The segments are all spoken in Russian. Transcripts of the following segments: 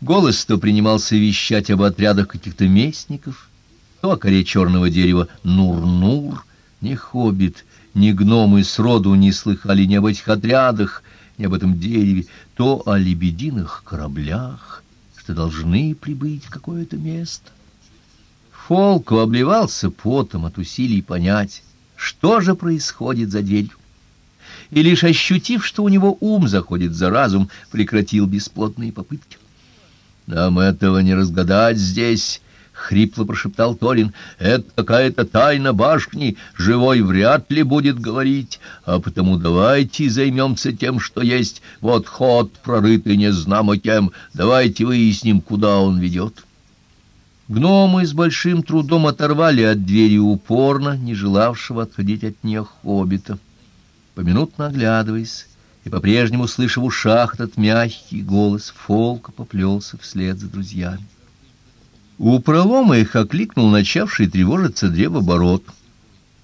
Голос то принимался вещать об отрядах каких-то местников, то о коре черного дерева Нур-Нур, ни хоббит, ни гномы сроду не слыхали ни об этих отрядах, ни об этом дереве, то о лебединых кораблях, что должны прибыть в какое-то место. Фолку обливался потом от усилий понять, что же происходит за дверью. И лишь ощутив, что у него ум заходит за разум, прекратил бесплотные попытки. «Нам этого не разгадать здесь», — хрипло прошептал Торин. «Это какая-то тайна башни, живой вряд ли будет говорить, а потому давайте займемся тем, что есть. Вот ход, прорытый незнамо кем, давайте выясним, куда он ведет». Гномы с большим трудом оторвали от двери упорно, не желавшего отходить от нее хоббита. Поминутно оглядываясь и по-прежнему слыша в ушах этот мягкий голос, Фолка поплелся вслед за друзьями. У пролома их окликнул начавший тревожиться древоборот.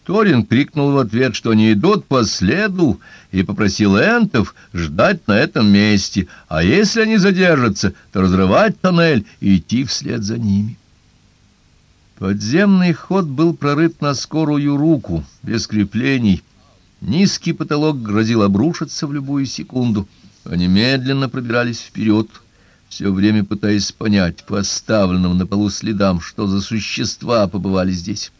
Торин крикнул в ответ, что они идут по следу, и попросил энтов ждать на этом месте, а если они задержатся, то разрывать тоннель и идти вслед за ними. Подземный ход был прорыт на скорую руку, без креплений. Низкий потолок грозил обрушиться в любую секунду. Они медленно пробирались вперед, все время пытаясь понять по оставленным на полу следам, что за существа побывали здесь.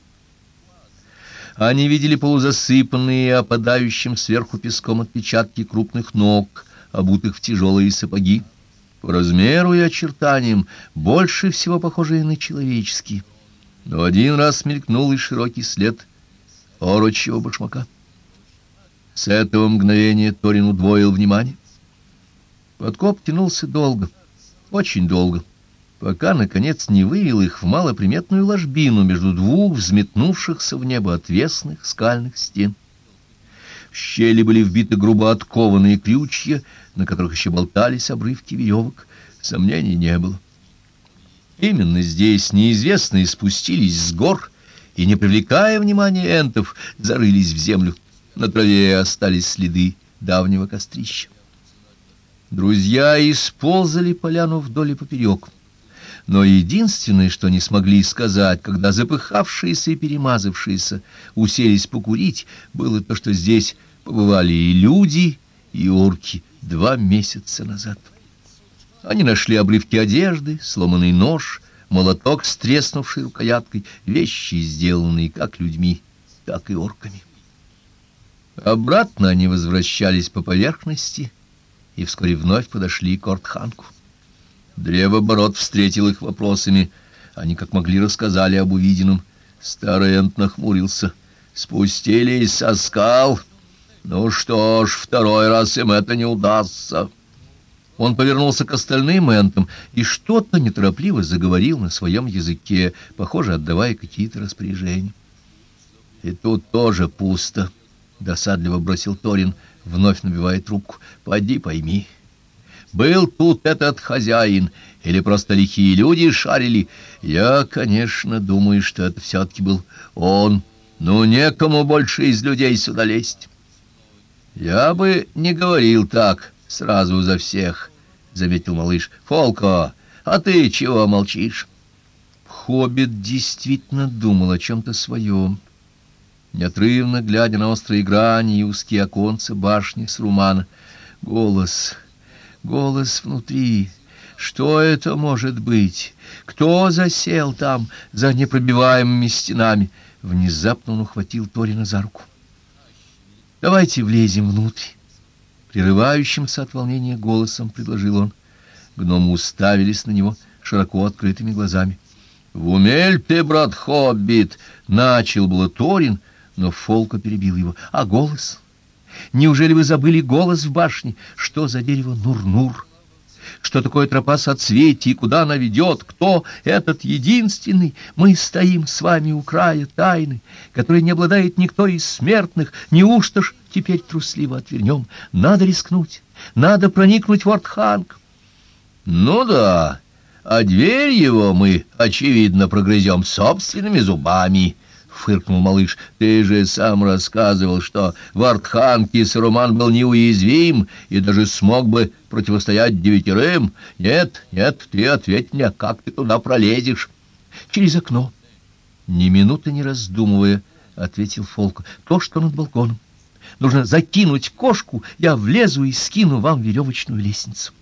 Они видели полузасыпанные опадающим сверху песком отпечатки крупных ног, обутых в тяжелые сапоги, по размеру и очертаниям больше всего похожие на человеческие — но один раз мелькнул и широкий след орочьего башмака. С этого мгновения Торин удвоил внимание. Подкоп тянулся долго, очень долго, пока, наконец, не вывел их в малоприметную ложбину между двух взметнувшихся в небо отвесных скальных стен. В щели были вбиты грубо откованные крючья, на которых еще болтались обрывки веревок. Сомнений не было. Именно здесь неизвестные спустились с гор и, не привлекая внимания энтов, зарылись в землю. На траве остались следы давнего кострища. Друзья исползали поляну вдоль и поперек. Но единственное, что не смогли сказать, когда запыхавшиеся и перемазавшиеся уселись покурить, было то, что здесь побывали и люди, и орки два месяца назад. Они нашли обрывки одежды, сломанный нож, молоток с треснувшей рукояткой, вещи, сделанные как людьми, так и орками. Обратно они возвращались по поверхности и вскоре вновь подошли к Ортханку. Древоборот встретил их вопросами. Они как могли рассказали об увиденном. Старый Энт нахмурился. «Спустились со скал? Ну что ж, второй раз им это не удастся». Он повернулся к остальным энтам и что-то неторопливо заговорил на своем языке, похоже, отдавая какие-то распоряжения. «И тут тоже пусто», — досадливо бросил Торин, вновь набивая трубку. «Поди пойми. Был тут этот хозяин, или просто лихие люди шарили? Я, конечно, думаю, что это все-таки был он. Ну, некому больше из людей сюда лезть». «Я бы не говорил так», сразу за всех, — заметил малыш. — Фолко, а ты чего молчишь? Хоббит действительно думал о чем-то своем. Неотрывно глядя на острые грани и узкие оконца башни с румана. Голос, голос внутри. Что это может быть? Кто засел там, за непробиваемыми стенами? Внезапно он ухватил Торина за руку. «Давайте влезем внутрь» прерывающимся от волнения голосом предложил он. Гномы уставились на него широко открытыми глазами. — В умель ты, брат Хоббит! — начал было Торин, но Фолка перебил его. — А голос? Неужели вы забыли голос в башне? Что за дерево Нур-Нур? Что такое тропа соцветий, куда она ведет? Кто этот единственный? Мы стоим с вами у края тайны, которой не обладает никто из смертных. Неужто ж теперь трусливо отвернем? Надо рискнуть, надо проникнуть в Ортханг. Ну да, а дверь его мы, очевидно, прогрызем собственными зубами. Фыркнул малыш. «Ты же сам рассказывал, что в Артханке Саруман был неуязвим и даже смог бы противостоять девятерым. Нет, нет, ты ответь мне, как ты туда пролезешь?» «Через окно». Ни минуты не раздумывая, ответил Фолк. «То, что над балконом. Нужно закинуть кошку, я влезу и скину вам веревочную лестницу».